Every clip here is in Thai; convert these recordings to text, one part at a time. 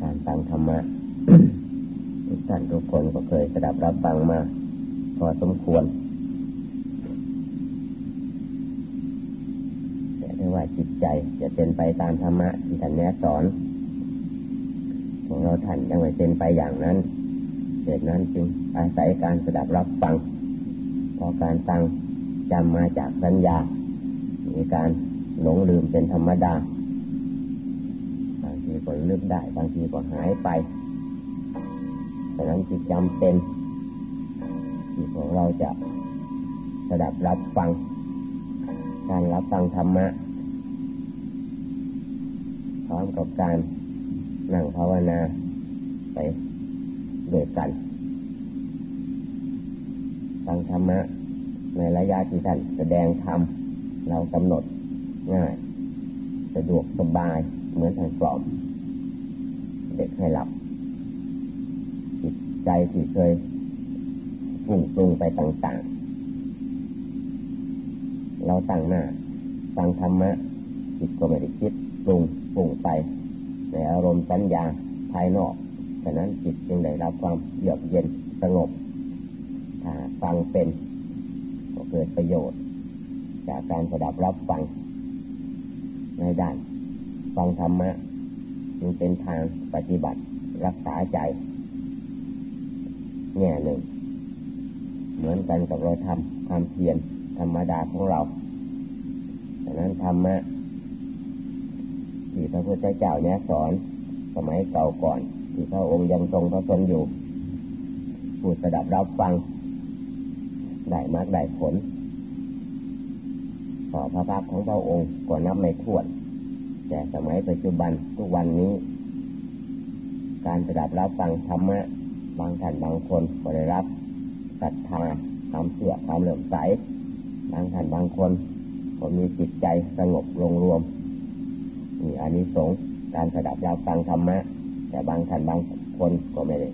การฟังธรรมะทุกท่านทุกคนก็เคยสดับรับฟังมา พอสมควร แต่ถ้าว่าจิตใจจะเป็นไปตามธรรมะที่ท่านแนะสอนของเราท่านยังไม่เป็นไปอย่างนั้นเหตุนั้นจึงอาศัยการสดับรับฟัง พอการฟังจำมาจากสัญญา มีการหลงลืมเป็นธรรมดา ก็ลืมได้บางทีก็หายไปดังนั้นจึงจำเป็น ที่ของเราจะสดับรับฟัง การรับฟังธรรมะพร้อมกับการนั่งภาวนาไปด้วยกันฟังธรรมะในระยะที่ท่านแสดงธรรมเรากำหนดง่าย สะดวกสบายเหมือนทางกล่อม เด็กให้หลับ จิตใจที่เคยพุ่งปรุงไปต่างๆ เราตั้งหน้าฟังธรรมะ จิตก็ไม่ได้คิดปรุงปรุงไป ในอารมณ์สัญญาภายนอกฉะนั้นจิตจึงได้รับความเยือกเย็นสงบถ้าฟังเป็นก็เกิดประโยชน์ จากการสดับรับฟังในด้าน ฟังธรรมะ จึงเป็นทางปฏิบัติรักษาใจแง่หนึ่ง เหมือนกันกับเราทำความเพียรธรรมดาของเราดังนั้นธรรมะที่พระพุทธเจ้าเนี่ยสอนสมัยเก่าก่อน ที่พระองค์ยังทรงพระชนอยู่ผู้สดับรับฟัง ได้มากได้ผลต่อพระพักของพระองค์ก็นับไม่ถ้วน แต่สมัยปัจจุบันทุกวันนี้ การสดับรับฟังธรรมะบางท่านบางคนก็ได้รับศรัทธาความเชื่อความเหลื่อมใสบางท่านบางคนก็มีจิตใจสงบลงรวมมีอานิสงส์การสดับรับฟังธรรมะแต่บางท่านบางคนก็ไม่ได้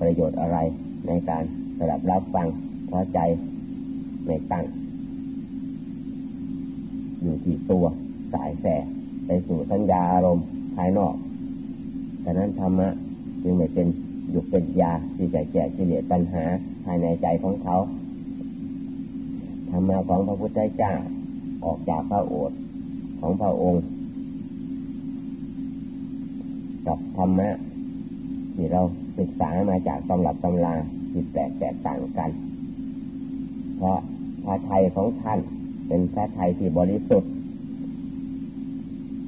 ประโยชน์อะไรในการสดับรับฟังเพราะใจไม่ตั้งอยู่ที่ตัวสายแส ไปสู่สัญญาอารมณ์ภายนอกฉะนั้นธรรมะจึงไม่เป็นหยุดเป็นยาที่จะแก้กิเลสปัญหาภายในใจของเขาธรรมะของพระพุทธเจ้าออกจากพระโอษฐ์ของพระองค์กับธรรมะที่เราศึกษามาจากตำรับตำราที่แตกแตกต่างกัน เพราะพระไทยของท่านเป็นพระไทยที่บริสุทธิ์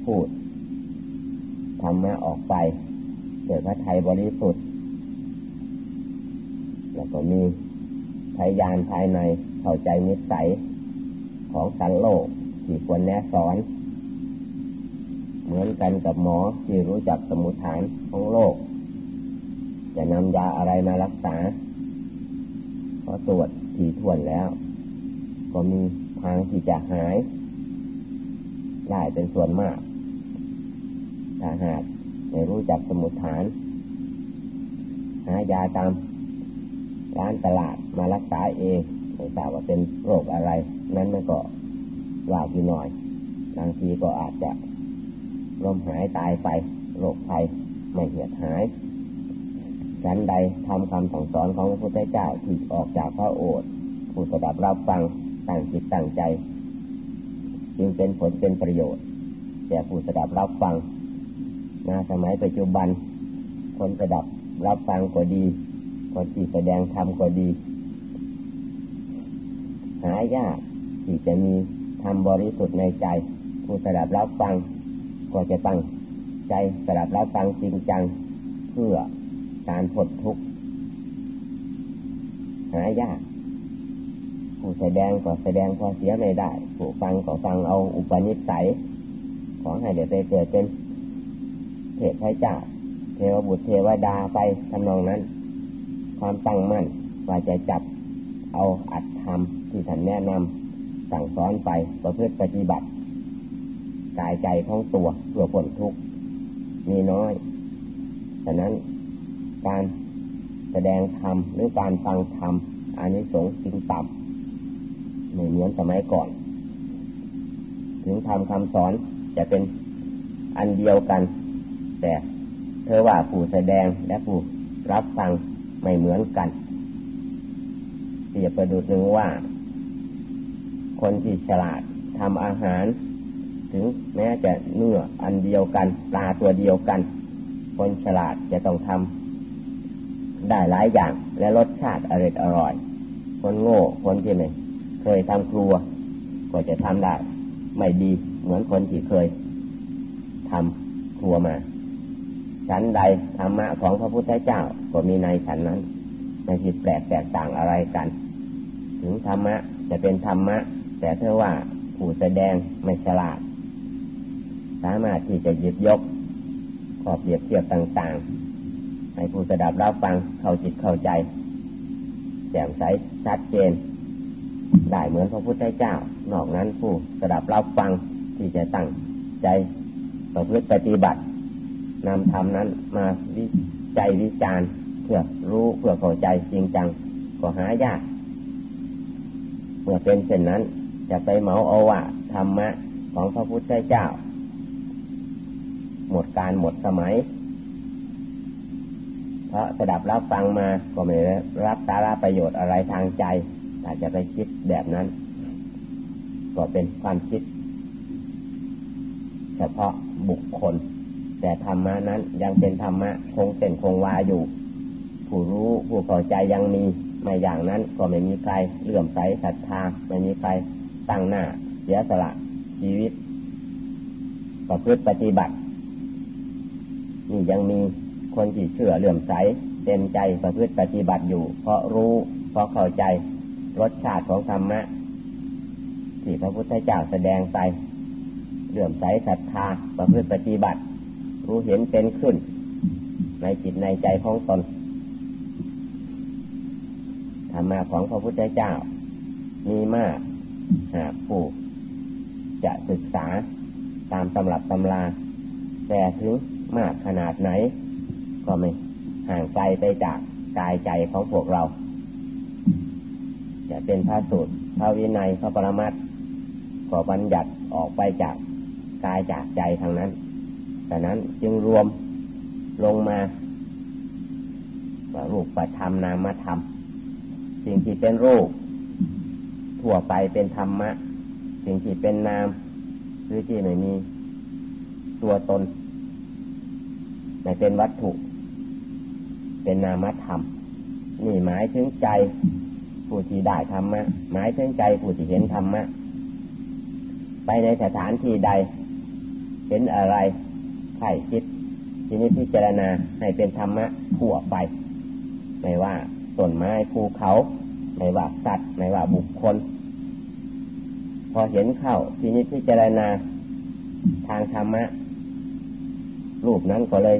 พูดธรรมะออกไปโดพระไทยบริสุทธิ์ แล้วก็มีพยานภายในเข้าใจนิสัยของสันโลกที่ควรแนะสอน เหมือนกันกับหมอที่รู้จักสมุทฐานของโลก จะนำยาอะไรมารักษาพอตรวจถี่ถ้วนแล้ว ก็มีทางที่จะหาย ได้เป็นส่วนมาก ถ้าหากไม่รู้จักสมุทฐาน หายาตามร้านตลาดมารักษาเองไม่ทราบว่าเป็นโรคอะไร นั้นมันก็ว่ากี่หน่อย บางทีก็อาจจะล้มหายตายไปโรคภัยไม่เหียดหายฉันใดทำคำสั่งสอนของพระพุทธเจ้าที่ออกจากพระโอษฐ์ผู้สดับรับฟังตั้งจิตตั้งใจ จึงเป็นผลเป็นประโยชน์แก่ผู้สดับรับฟัง นาสมัยปัจจุบัน คนสดับรับฟังก็ดีคนที่แสดงธรรมก็ดี หายากที่จะมีธรรมบริสุทธิ์ในใจ ผู้สดับรับฟังก็จะตั้งใจสดับรับฟังจริงจัง เพื่อการผลทุกข์หายากผู้แสดงก็แสดงพอเสียไม่ได้ ผู้ฟังก็ฟังเอาอุปนิสัย ขอให้เดี๋ยวไปเกิดเป็น เทพเจ้า เทวบุตรเทวดาไปทำนองนั้น ความตั้งมั่นว่าจะจับเอาอัดทำที่ท่านแนะนำสั่งสอนไปประพฤติปฏิบัติกายใจของตัวเพื่อผลทุกข์มีน้อยฉะนั้นการแสดงธรรมหรือการฟังธรรมอานิสงส์จึงต่ำไม่เหมือนสมัยก่อน ถึงทำคำสอนจะเป็นอันเดียวกัน แต่เธอว่าผู้แสดงและผู้รับฟังไม่เหมือนกันเปรียบประดุจหนึ่งว่า คนที่ฉลาดทำอาหาร ถึงแม้จะเนื้ออันเดียวกันปลาตัวเดียวกัน คนฉลาดจะต้องทำได้หลายอย่างและรสชาติอร่อยอร่อย คนโง่คนที่ไม่เคยทำครัว ก็จะทำได้ ไม่ดีเหมือนคนที่เคยทำครัวมา ชั้นใดธรรมะของพระพุทธเจ้าก็มีในฉันนั้นไม่ผิดแปลกแตกต่างอะไรกัน ถึงธรรมะจะเป็นธรรมะ แต่เท่าว่าผู้แสดงไม่ฉลาด สามารถที่จะหยิบยกขอบเปรียบเทียบต่างๆ ให้ผู้สดับรับฟังเข้าจิตเข้าใจแจ่มใสชัดเจน ได้เหมือนพระพุทธเจ้า นอกนั้นผู้สดับรับฟังที่จะตั้งใจประพฤติปฏิบัติ นำธรรมนั้นมาวิจัยวิจารณ์เพื่อรู้เพื่อเข้าใจจริงจังก็หายาก เมื่อเป็นเช่นนั้น จะไปเหมาเอาว่าธรรมะของพระพุทธเจ้า หมดการหมดสมัย เพราะสดับรับฟังมาก็ไม่รับสาระประโยชน์อะไรทางใจอาจจะไปคิดแบบนั้น ก็เป็นความคิด เฉพาะบุคคล แต่ธรรมะนั้นยังเป็นธรรมะคงเป็นคงวาอยู่ ผู้รู้ผู้เข้าใจยังมีไม่อย่างนั้นก็ไม่มีใครเลื่อมใสศรัทธาไม่มีใครตั้งหน้า เสียสละชีวิตประพฤติปฏิบัติ นี่ยังมีคนที่เชื่อเลื่อมใสเต็มใจประพฤติปฏิบัติอยู่ เพราะรู้เพราะเข้าใจรสชาติของธรรมะที่พระพุทธเจ้าแสดงไปเลื่อมใสศรัทธาประพฤติปฏิบัติ รู้เห็นเป็นขึ้น ในจิตในใจของตนธรรมะของพระพุทธเจ้า มีมากหากผู้จะศึกษาตามตำรับตำรา แต่ถึงมากขนาดไหน ก็ไม่ห่างไกลไปจากกายใจของพวกเรา จะเป็นพระสูตรพระวินัยพระปรมัตถ์ก็บัญญัติออกไปจากกายจากใจทางนั้น ฉะนั้นจึงรวมลงมาว่ารูปประธรรมนามธรรม สิ่งที่เป็นรูป ทั่วไปเป็นธรรมะ สิ่งที่เป็นนาม หรือที่ไม่มีตัวตนไม่เป็นวัตถุ เป็นนามธรรม นี่หมายถึงใจผู้ที่ได้ธรรมะ หมายถึงใจผู้ที่เห็นธรรมะ ไปในสถานที่ใด เห็นอะไร ไข่คิดทีนี้พิจารณาให้เป็นธรรมะทั่วไป ไม่ว่าต้นไม้ภูเขา ไม่ว่าสัตว์ ไม่ว่าบุคคล พอเห็นเข้าทีนี้พิจารณาทางธรรมะ รูปนั้นก็เลย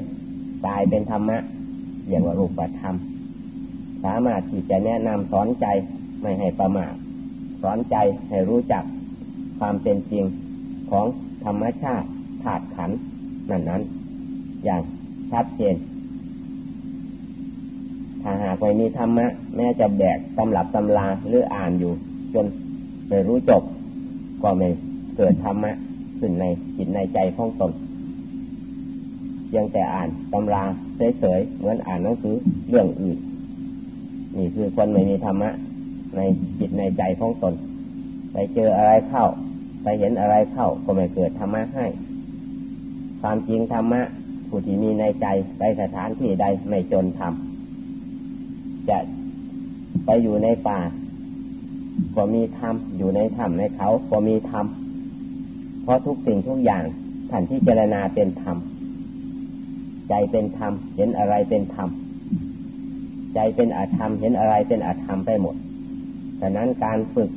กลายเป็นธรรมะเรียกว่ารูปธรรม สามารถที่จะแนะนำสอนใจไม่ให้ประมาทสอนใจให้รู้จักความเป็นจริงของธรรมชาติธาตุขันธ์ นั้นนั้น อย่างชัดเจน ถ้าหากไม่มีธรรมะ แม้จะแบกตำรับตำลาหรืออ่านอยู่ จนไม่รู้จบ ก็ไม่เกิดธรรมะขึ้นในจิตในใจของตนยังแต่อ่านตำราเฉยๆเหมือนอ่านหนังสือเรื่องอื่น นี่คือคนไม่มีธรรมะ ในจิตในใจของตน ไปเจออะไรเข้า ไปเห็นอะไรเข้าก็ไม่เกิดธรรมะให้ ความจริงธรรมะผู้ที่มีในใจไปสถานที่ใดไม่จนทำจะไปอยู่ในป่า ก็มีธรรมอยู่ในธรรมในเขาก็มีธรรมเพราะทุกสิ่งทุกอย่างท่านที่เจรณาเป็นธรรมใจเป็นธรรมเห็นอะไรเป็นธรรมใจเป็นอาธรรมเห็นอะไรเป็นอาธรรมไปหมดฉะนั้นการฝึก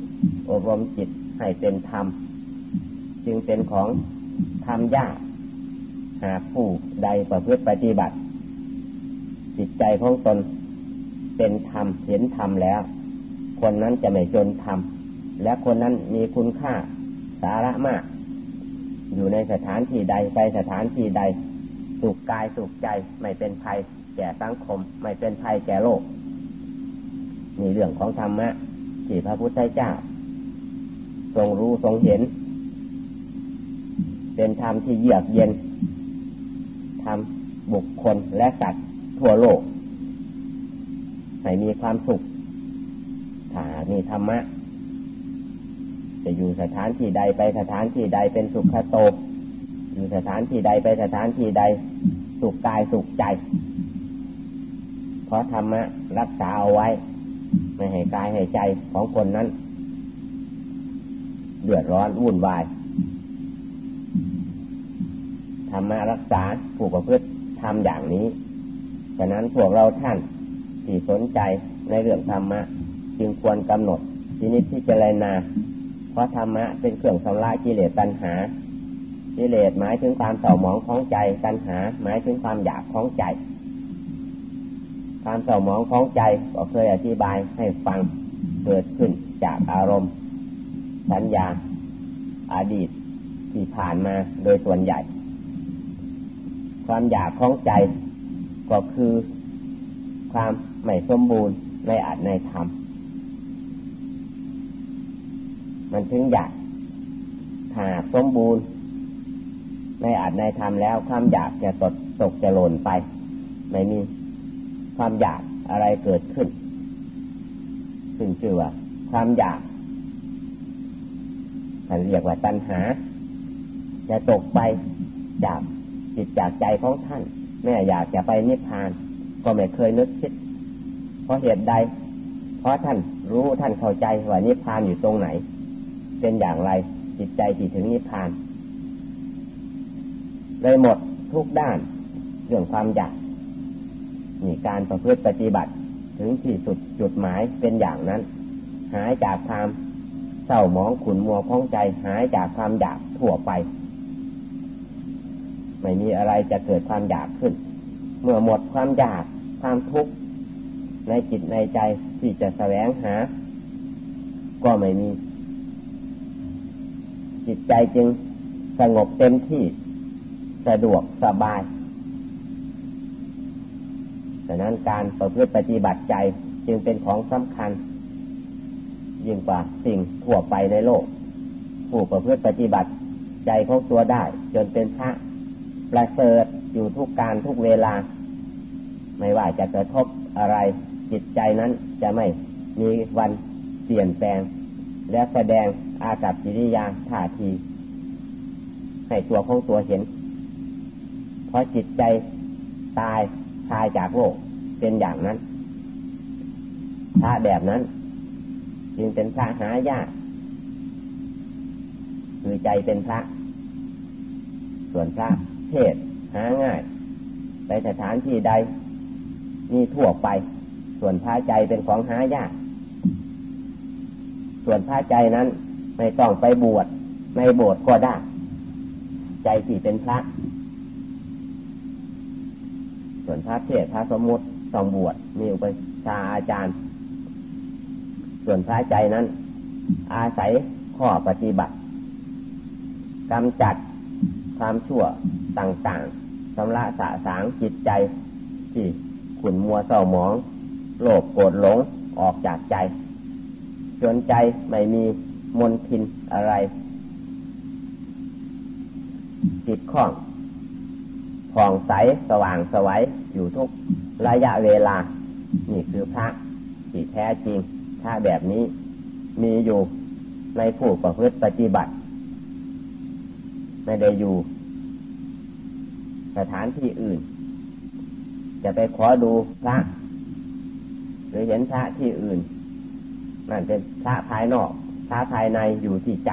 อบรมจิตให้เป็นธรรมจึงเป็นของทำยาก หากผู้ใดประพฤติปฏิบัติ จิตใจของตนเป็นธรรมเห็นธรรมแล้ว คนนั้นจะไม่จนธรรมและคนนั้นมีคุณค่าสาระมาก อยู่ในสถานที่ใดไปสถานที่ใด สุขกายสุขใจไม่เป็นภัยแก่สังคม ไม่เป็นภัยแก่โลกมีเรื่องของธรรมะที่พระพุทธเจ้า ทรงรู้ทรงเห็น เป็นธรรมที่เยือกเย็น ทำบุคคลและสัตว์ทั่วโลก ให้มีความสุขถ้ามีธรรมะ จะอยู่สถานที่ใดไปสถานที่ใดเป็นสุขโต อยู่สถานที่ใดไปสถานที่ใด สุขกายสุขใจ เพราะธรรมะรักษาเอาไว้ ไม่ให้กายให้ใจของคนนั้น เดือดร้อนวุ่นวายธ รรมะรักษาผู้ประพฤติทำอย่างนี้ ฉะนั้นพวกเราท่านที่สนใจในเรื่องธรรมะ จึงควรกำหนดทีนิดที่เจรนา เพราะธรรมะเป็นเครื่องสำระกิเลสตัณหา กิเลสหมายถึงความเศร้าหมองของใจตัณหา หมายถึงความอยากของใจ ความเศร้าหมองของใจก็เคยอธิบายให้ฟังเกิดขึ้นจากอารมณ์ สัญญา อดีตที่ผ่านมาโดยส่วนใหญ่ ความอยากของใจ ก็คือความไม่สมบูรณ์ในอาจในธรรม มันถึงอยากหาสมบูรณ์ ในอาจในธรรมแล้วความอยากจะตกตกจะหล่นไป ไม่มีความอยากอะไรเกิดขึ้น ซึ่งชื่อว่า ความอยากท่านเรียกว่าตัณหา จะตกไปจาก จิตจากใจของท่าน แม่อยากจะไปนิพพาน ก็ไม่เคยนึกคิด เพราะเหตุใด เพราะท่านรู้ท่านเข้าใจว่านิพพานอยู่ตรงไหน เป็นอย่างไรจิตใจที่ถึงนิพพาน เลยหมดทุกด้านเรื่องความอยากมีการประพฤติปฏิบัติถึงที่สุดจุดหมายเป็นอย่างนั้น หายจากความเศร้าหมองขุนมัวพ้องใจหายจากความอยากทั่วไป ไม่มีอะไรจะเกิดความอยากขึ้น เมื่อหมดความอยากความทุกข์ในจิตในใจที่จะแสวงหา ก็ไม่มี จิตใจจึงสงบเต็มที่สะดวกสบายดังนั้นการประพฤติปฏิบัติใจจึงเป็นของสำคัญ ยิ่งกว่าสิ่งทั่วไปในโลก ผู้ประพฤติปฏิบัติใจของตัวได้ จนเป็นพระ ประเสริฐอยู่ทุกการทุกเวลา ไม่ว่าจะกระทบอะไรจิตใจนั้นจะไม่มีวันเปลี่ยนแปลง และแสดงอากับกิริยาท่าที ให้ตัวของตัวเห็น เพราะจิตใจตายตายจากโลกเป็นอย่างนั้นพระแบบนั้น จึงเป็นพระหายากคือใจเป็นพระ ส่วนพระ เทศหาง่าย ไปสถานที่ใด มีทั่วไป ส่วนพระใจเป็นของหายาก ส่วนพระใจนั้นไม่ต้องไปบวชในโบสถ์ก็ได้ ใจที่เป็นพระ ส่วนพระเทศพระสมุติต้องบวชมีอุปชาอาจารย์ ส่วนพระใจนั้น อาศัยข้อปฏิบัติกำจัด ความชั่วต่างๆสำระสะสางจิตใจ ที่ขุ่นมัวเศร้าหมอง โลภโกรธหลงออกจากใจ จนใจไม่มีมนทินอะไรติดข้องผ่องใสสว่างสวัยอยู่ทุกระยะเวลา นี่คือพระที่แท้จริง ถ้าแบบนี้มีอยู่ในผู้ประพฤติปฏิบัติ ไม่ได้อยู่ สถานที่อื่น จะไปขอดูพระ หรือเห็นพระที่อื่นนั่นเป็นพระภายนอก พระภายในอยู่ที่ใจ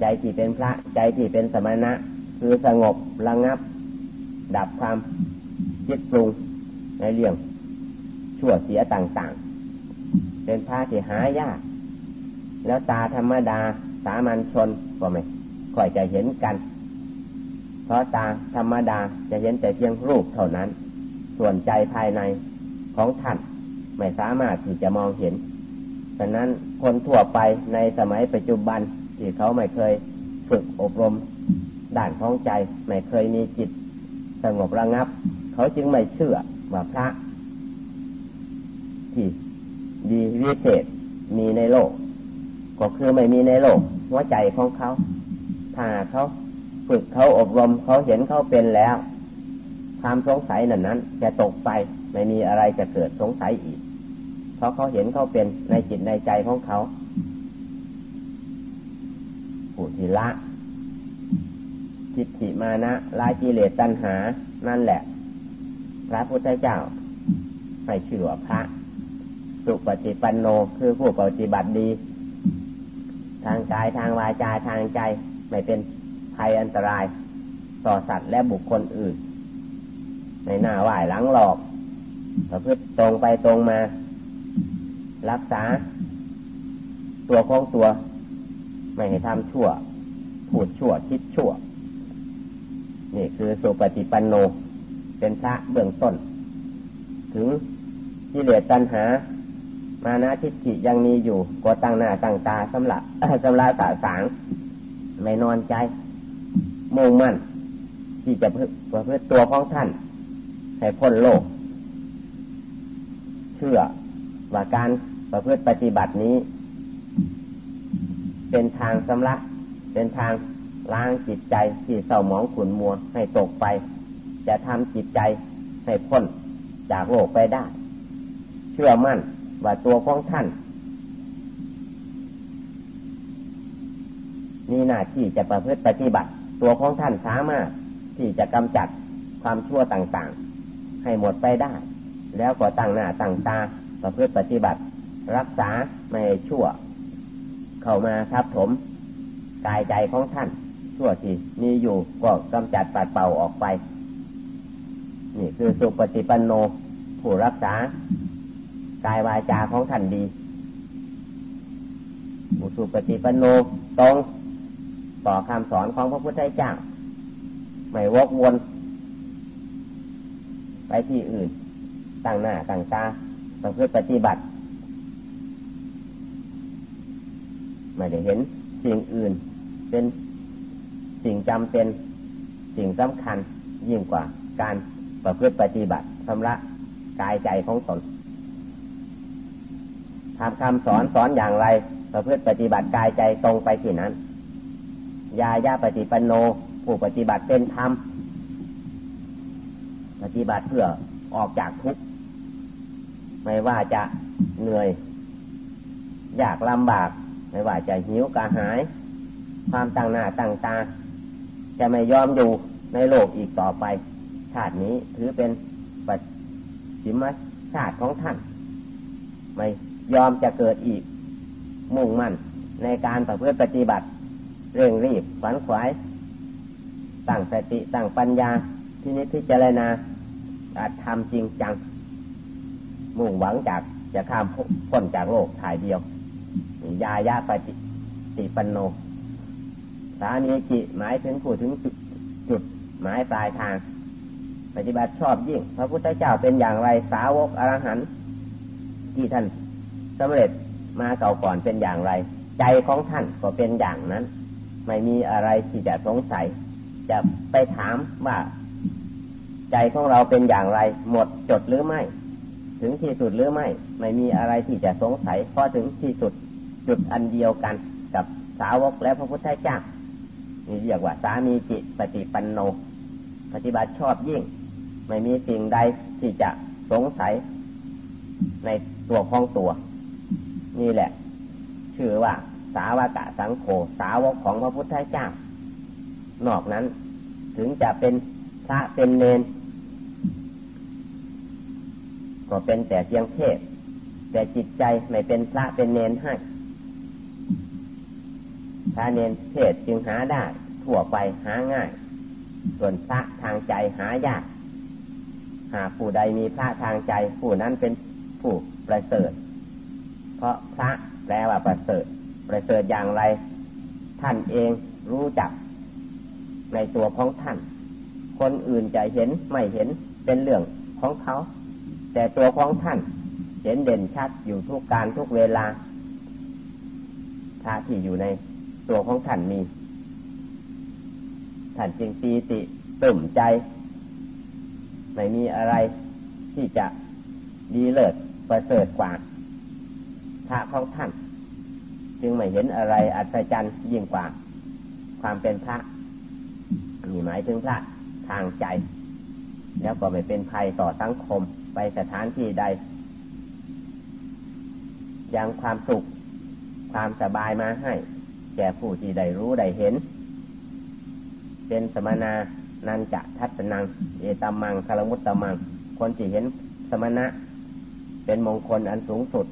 ใจที่เป็นพระ ใจที่เป็นสมณะ คือสงบระงับ ดับความคิดปรุงในเรื่องชั่วเสียต่างๆ เป็นพระที่หายาก แล้วตาธรรมดาสามัญชนก็ไม่ ค่อยจะเห็นกัน เพราะตาธรรมดาจะเห็นแต่เพียงรูปเท่านั้น ส่วนใจภายในของท่านไม่สามารถที่จะมองเห็นฉะนั้นคนทั่วไปในสมัยปัจจุบันที่เขาไม่เคยฝึกอบรมด้านของใจ ไม่เคยมีจิตสงบระงับ เขาจึงไม่เชื่อว่าพระ ที่ดีวิเศษมีในโลก ก็คือไม่มีในโลกหัวใจของเขา ถ้าเขาฝึกเขาอบรมเขาเห็นเขาเป็นแล้ว ความสงสัยนั้นนั้นจะตกไปไม่มีอะไรจะเกิดสงสัยอีก เพราะเขาเห็นเขาเป็นในจิตในใจของเขาผู้ที่ละจิตถิมานะละกิเลสตัณหา นั่นแหละ พระพุทธเจ้าให้ชื่อว่าพระ สุปฏิปันโนคือผู้ปฏิบัติดี ทางกายทางวาจาทางใจ ไม่เป็นภัยอันตรายต่อสัตว์และบุคคลอื่น ในหน้าไหวหลังหลอกประพฤติตรงไปตรงมา รักษา ตัวของตัว ไม่ให้ทำชั่ว พูดชั่ว คิดชั่ว นี่คือสุปฏิปันโน เป็นพระเบื้องต้น ถึงกิเลสตัณหา มานะทิฏฐิยังมีอยู่ ก็ตั้งหน้าตั้งตาสำหรับสำหรับสาสาง ไม่นอนใจ มุ่งมั่น ที่จะประพฤติตัวของท่าน ให้พ้นโลก เชื่อว่าการประพฤติปฏิบัตินี้ เป็นทางสำลักเป็นทางล้างจิตใจที่เศร้าหมองขุนมัวให้ตกไป จะทำจิตใจให้พ้นจากโลกไปได้ เชื่อมั่นว่าตัวของท่าน มีหน้าที่จะประพฤติปฏิบัติ ตัวของท่านสามารถที่จะกำจัดความชั่วต่างๆ ให้หมดไปได้ แล้วก็ตั้งหน้าตั้งตาประพฤติปฏิบัติ รักษาไม่ชั่ว เข้ามาทับถมกายใจของท่าน ชั่วที่มีอยู่ก็กำจัดปัดเป่าออกไป นี่คือสุปฏิปันโนผู้รักษากายวาจาของท่านดีผู้สุปฏิปันโนตรง ต่อคำสอนของพระพุทธเจ้า ไม่วกวน ไปที่อื่นตั้งหน้าตั้งตาต้องเพื่อปฏิบัติ ไม่ได้เห็นสิ่งอื่น เป็นสิ่งจำเป็นสิ่งสำคัญยิ่งกว่าการประพฤติปฏิบัติชำระกายใจของตนทำคำสอนสอนอย่างไรประพฤติปฏิบัติกายใจตรงไปที่นั้น ยาญาปฏิปันโน ผู้ปฏิบัติเป็นธรรม ปฏิบัติเพื่อออกจากทุกข์ ไม่ว่าจะเหนื่อยยากลำบาก ไม่ว่าจะหิวกระหาย ความตั้งหน้าตั้งตา จะไม่ยอมอยู่ในโลกอีกต่อไป ชาตินี้ถือเป็นปัจฉิมชาติของท่าน ไม่ยอมจะเกิดอีก มุ่งมั่นในการประพฤติปฏิบัติ เร่งรีบฝันขวาย ตั้งสติตั้งปัญญาที่นี้พิจารณาอาจทำจริงจัง มุ่งหวังจากจะข้ามพ้นจากโลกถ่ายเดียวยายาปฏิติปันโนสามีจิหมายถึงผู้ถึงจุดจุดหมายปลายทาง ปฏิบัติชอบยิ่ง พระพุทธเจ้าเป็นอย่างไรสาวกอรหันที่ท่านสำเร็จมาเก่าก่อนเป็นอย่างไร ใจของท่านก็เป็นอย่างนั้น ไม่มีอะไรที่จะสงสัย จะไปถามว่าใจของเราเป็นอย่างไร หมดจดหรือไม่ ถึงที่สุดหรือไม่ ไม่มีอะไรที่จะสงสัยเพราะถึงที่สุดจุดอันเดียวกันกับสาวกและพระพุทธเจ้านี่เรียกว่าสามีจิตปฏิปันโน ปฏิบัติชอบยิ่ง ไม่มีสิ่งใดที่จะสงสัย ในตัวของตัว นี่แหละ ชื่อว่า สาวกะสังโฆสาวกของพระพุทธเจ้า นอกนั้นถึงจะเป็นพระเป็นเนน ก็เป็นแต่เพียงเทศ แต่จิตใจไม่เป็นพระเป็นเนนให้พระเนนเทศจึงหาได้ทั่วไปหาง่าย ส่วนพระทางใจหายาก หากผู้ใดมีพระทางใจ ผู้นั้นเป็นผู้ประเสริฐ เพราะพระแปลว่าประเสริฐ ประเสริฐอย่างไร ท่านเองรู้จัก ในตัวของท่าน คนอื่นจะเห็นไม่เห็นเป็นเรื่องของเขา แต่ตัวของท่าน เห็นเด่นชัดอยู่ทุกการทุกเวลาพระที่อยู่ในตัวของท่านมี ท่านจึงตีติตื่มใจ ไม่มีอะไรที่จะดีเลิศประเสริฐกว่าพระของท่าน จึงไม่เห็นอะไรอัศจรรย์ยิ่งกว่า ความเป็นพระนี่หมายถึงพระทางใจ แล้วก็ไม่เป็นภัยต่อสังคมไปสถานที่ใด ยังความสุข ความสบายมาให้ แก่ผู้ที่ได้รู้ได้เห็น เป็นสมณานันจะทัศนัง เอตมังคารมุตตมัง คนที่เห็นสมณะ เป็นมงคลอันสูงสุด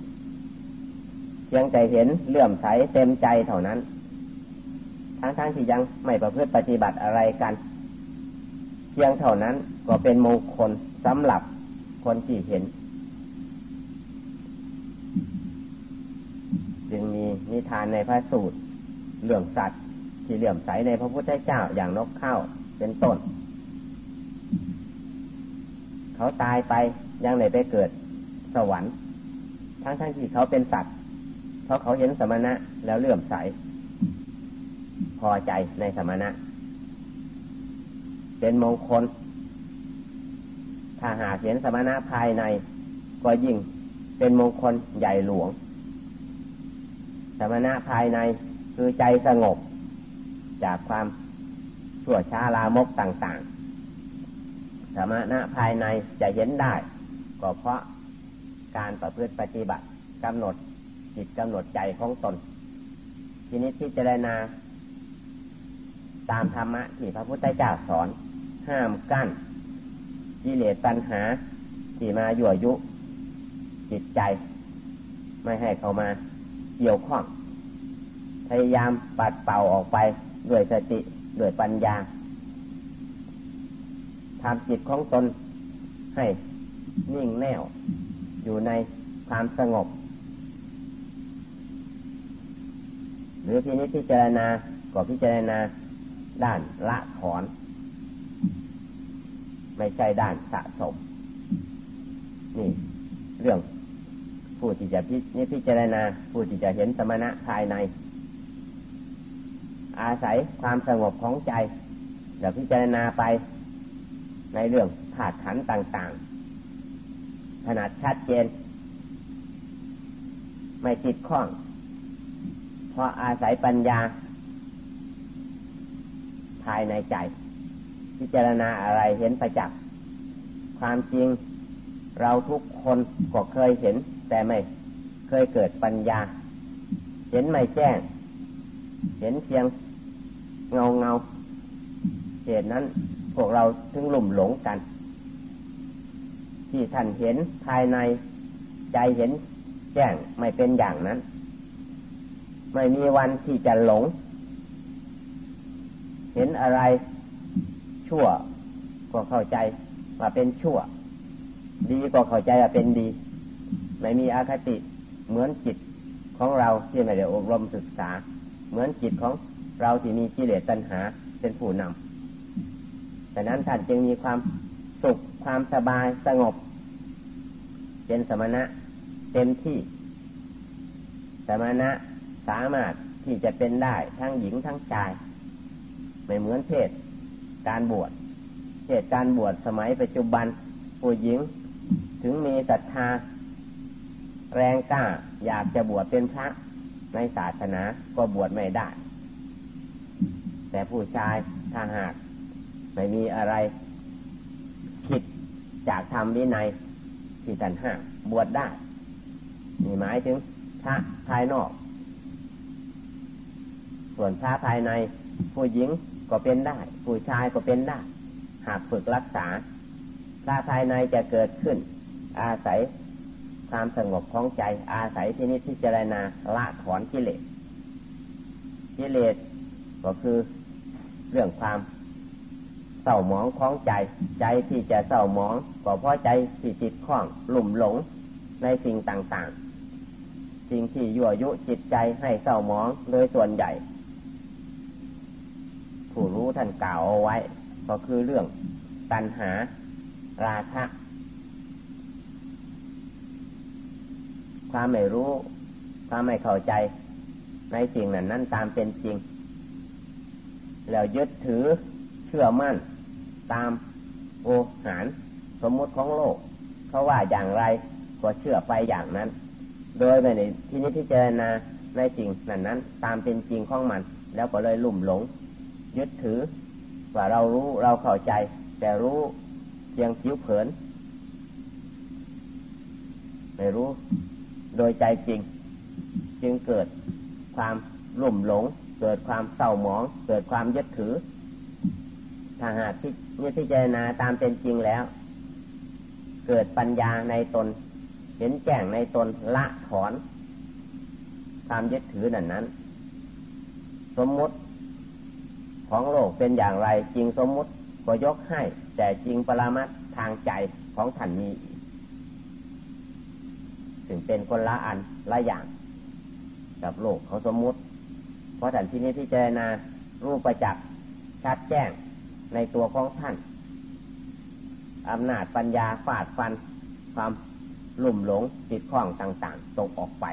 พียงแต่เห็นเลื่อมใสเต็มใจเท่านั้น ทั้งๆทที่ยังไม่ประพฤติปฏิบัติอะไรกัน เพียงเท่านั้นก็เป็นมงคลสำหรับคนที่เห็น จึงมีนิทานในพระสูตรเรื่องสัตว์ ที่เหลื่อมใสในพระพุทธเจ้าอย่างนกเข้าเป็นต้น เขาตายไปยังไหนไปเกิดสวรรค์ ทั้งทั้งที่เขาเป็นสัตว์ เพราะเขาเห็นสมณะแล้วเลื่อมใส พอใจในสมณะ เป็นมงคล ถ้าหากเห็นสมณะภายใน ก็ยิ่งเป็นมงคลใหญ่หลวง สมณะภายในคือใจสงบ จากความชั่วช้าลามกต่างๆ สมณะภายในจะเห็นได้ ก็เพราะการประพฤติปฏิบัติกำหนด จิตกำหนดใจของตน ทีนี้พิจารณา ตามธรรมะที่พระพุทธเจ้าสอน ห้ามกั้นกิเลสตัณหา ที่มายั่วยุ จิตใจ ไม่ให้เข้ามาเกี่ยวข้อง พยายามปัดเป่าออกไปด้วยสติด้วยปัญญาทำจิตของตนให้นิ่งแน่วอยู่ในความสงบ หรือพินิจพิจารณาก็พิจารณาด้านละถอน ไม่ใช่ด้านสะสม นี่ เรื่องผู้ที่จะพินิจพิจารณาผู้ที่จะเห็นสมณะภายใน อาศัยความสงบของใจเดี๋ยวพิจารณาไปในเรื่องถาดขันต่างๆ ขนาดชัดเจน ไม่ติดข้อง เพราะอาศัยปัญญา ภายในใจ พิจารณาอะไรเห็นประจักษ์ความจริงเราทุกคนก็เคยเห็น แต่ไม่เคยเกิดปัญญา เห็นไม่แจ้ง เห็นเพียงเงาเงาเหตุนั้นพวกเราถึงหลุ่มหลงกัน ที่ท่านเห็นภายในใจเห็นแจ้งไม่เป็นอย่างนั้น ไม่มีวันที่จะหลง เห็นอะไรชั่วก็เข้าใจว่าเป็นชั่ว ดีก็เข้าใจว่าเป็นดี ไม่มีอคติเหมือนจิตของเราที่ไม่ได้อบรมศึกษา เหมือนจิตของเราที่มีกิเลสตัณหาเป็นผู้นำแต่นั้นท่านจึงมีความสุขความสบายสงบ เป็นสมณะเต็มที่ สมณะ สามารถที่จะเป็นได้ทั้งหญิงทั้งชาย ไม่เหมือนเพศการบวชเพศการบวชสมัยปัจจุบันผู้หญิงถึงมีศรัทธา แรงกล้าอยากจะบวชเป็นพระในศาสนาก็บวชไม่ได้ แต่ผู้ชายถ้าหากไม่มีอะไรผิดจากธรรมวินัยที่ท่านห้าบวชได้ มีหมายถึงพระภายนอก ส่วนพระภายในผู้หญิงก็เป็นได้ ผู้ชายก็เป็นได้ หากฝึกรักษาพระภายในจะเกิดขึ้น อาศัยความสงบของใจ อาศัยที่นิพจารณาละถอนกิเลสกิเลสก็คือเรื่องความเศร้าหมองของใจ ใจที่จะเศร้าหมองก็เพราะใจที่ติดข้องหลุ่มหลงในสิ่งต่างๆ สิ่งที่ยั่วยุจิตใจให้เศร้าหมองโดยส่วนใหญ่ ผู้รู้ท่านกล่าวเอาไว้ ก็คือเรื่องตัณหาราคะ ความไม่รู้ ความไม่เข้าใจในสิ่งนั้นนั้นตามเป็นจริง แล้วยึดถือเชื่อมั่น ตามโอหาร สมมติของโลก เขาว่าอย่างไรก็เชื่อไปอย่างนั้น โดยไม่ได้ที่นี้พิจารณาในจริงนั้นนั้น ตามเป็นจริงของมัน แล้วก็เลยลุ่มหลง ยึดถือ ว่าเรารู้เราเข้าใจ แต่รู้เพียงผิวเผิน ไม่รู้โดยใจจริง จึงเกิดความลุ่มหลง เกิดความเศร้าหมอง เกิดความยึดถือ ถ้าหากที่นี่พิจารณาตามเป็นจริงแล้ว เกิดปัญญาในตน เห็นแจ้งในตนละถอน ความยึดถือนั้นนั้น สมมติ ของโลกเป็นอย่างไรจริงสมมุติก็ยกให้ แต่จริงปรามัดทางใจของท่านมีถึงเป็นคนละอันละอย่าง กับโลกเขาสมมุติ เพราะท่านที่นี้ที่เจรนารูปประจักษ์ชัดแจ้งในตัวของท่านอำนาจปัญญาฟาดฟัน ความลุ่มหลงติดข้องต่างๆตกออกไป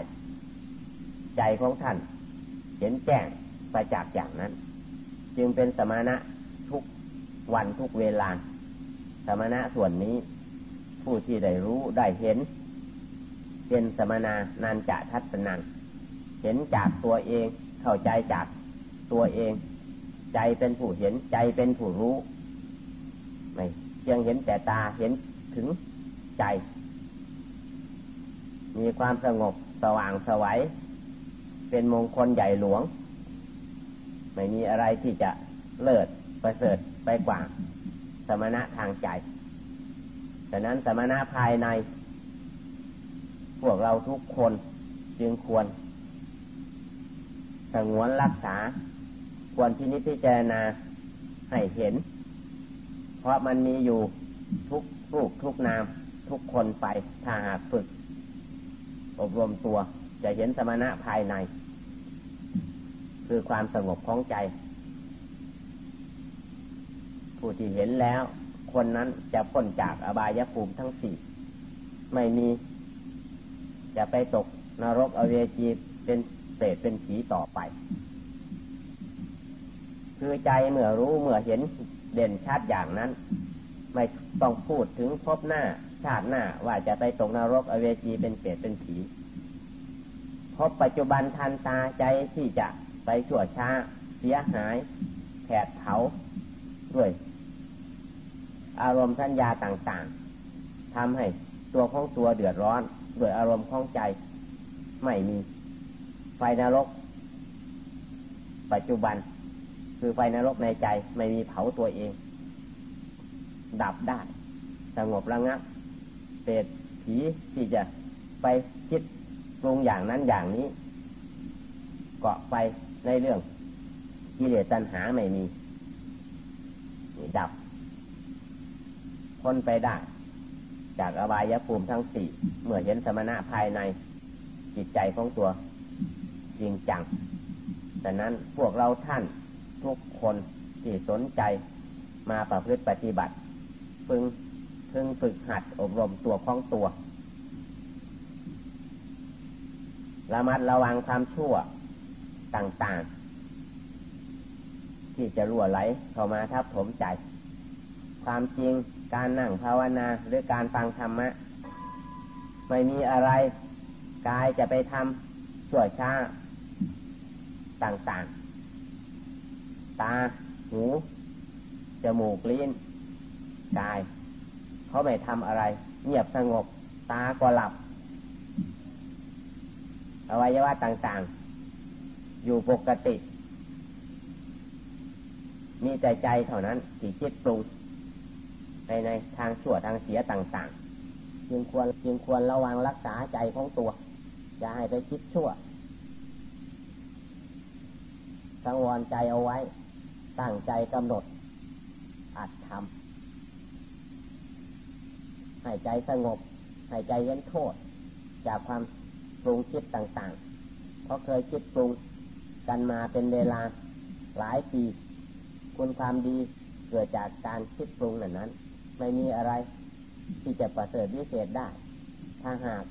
ใจของท่าน เห็นแจ้งประจักษ์อย่างนั้น จึงเป็นสมณะทุกวันทุกเวลา สมณะส่วนนี้ ผู้ที่ได้รู้ได้เห็น เป็นสมณานันจะทัศนังเห็นจากตัวเองเข้าใจจากตัวเอง ใจเป็นผู้เห็นใจเป็นผู้รู้ไม่ยังเห็นแต่ตาเห็นถึงใจ มีความสงบสว่างสวัยเป็นมงคลใหญ่หลวง ไม่มีอะไรที่จะเลิศประเสริฐไปกว่า สมณะทางใจแต่นั้นสมณะภายใน พวกเราทุกคนจึงควรสงวนรักษา ควรที่นิพพิจารณาให้เห็น เพราะมันมีอยู่ทุกรูปทุกนาม ทุกคนไปถ้าหากฝึก อบรมตัวจะเห็นสมณะภายใน คือความสงบของใจ ผู้ที่เห็นแล้ว คนนั้นจะพ้นจากอบายภูมิทั้งสี่ ไม่มี จะไปตกนรกอเวจีเป็นเศษเป็นผีต่อไป คือใจเมื่อรู้เมื่อเห็นเด่นชัดอย่างนั้น ไม่ต้องพูดถึงพบหน้าชาติหน้าว่าจะไปตกนรกอเวจีเป็นเศษเป็นผีพบปัจจุบันทันตาใจที่จะ ไปชั่วช้า เสียหายแผดเผาด้วย อารมณ์สัญญาต่างๆทำให้ตัวของตัวเดือดร้อนด้วยอารมณ์ของใจไม่มี ไฟนรก ปัจจุบัน คือไฟนรกในใจไม่มีเผาตัวเอง ดับได้ สงบระงับเปรตผีที่จะไปคิดปรุงอย่างนั้นอย่างนี้ เกาะไป ในเรื่องกิเลสตัณหาไม่มีดับพ้นไปได้ จากอบายภูมิทั้งสี่เมื่อเห็นสมณะภายในจิตใจของตัวจริงจังแต่นั้นพวกเราท่านทุกคนที่สนใจมาประพฤติปฏิบัติ พึงพึงฝึกหัดอบรมตัวของตัวระมัดระวังความชั่ว ต่างๆ ที่จะรั่วไหลเข้ามาทับถมใจ ความจริงการนั่งภาวนาหรือการฟังธรรมะ ไม่มีอะไรกายจะไปทำชั่วช้าต่างๆ ตา หู จมูก ลิ้น กาย เขาไม่ทำอะไร เงียบสงบ ตาก็หลับ อวัยวะต่างๆ อยู่ปกติ มีแต่ใจเท่านั้นที่คิดปรุงในในทางชั่วทางเสียต่างๆจึงควรจึงควรระวังรักษาใจของตัว อย่าให้ไปคิดชั่วสังวรใจเอาไว้ ตั้งใจกำหนดอัดทำให้ใจสงบให้ใจเย็นโทษ จากความปรุงคิดต่างๆ เพราะเคยคิดปรุง กันมาเป็นเวลาหลายปีคุณความดีเกิดจากการคิดปรุงนั้นนั้น ไม่มีอะไรที่จะประเสริฐวิเศษได้ ถ้าหาก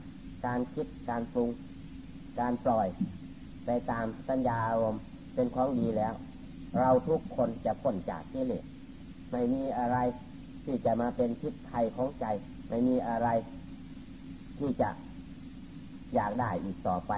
การคิดการปรุง การปล่อย ไปตามสัญญาอารมณ์เป็นของดีแล้ว เราทุกคนจะพ้นจากกิเลสไม่มีอะไรที่จะมาเป็นพิษภัยของใจ ไม่มีอะไรที่จะอยากได้อีกต่อไป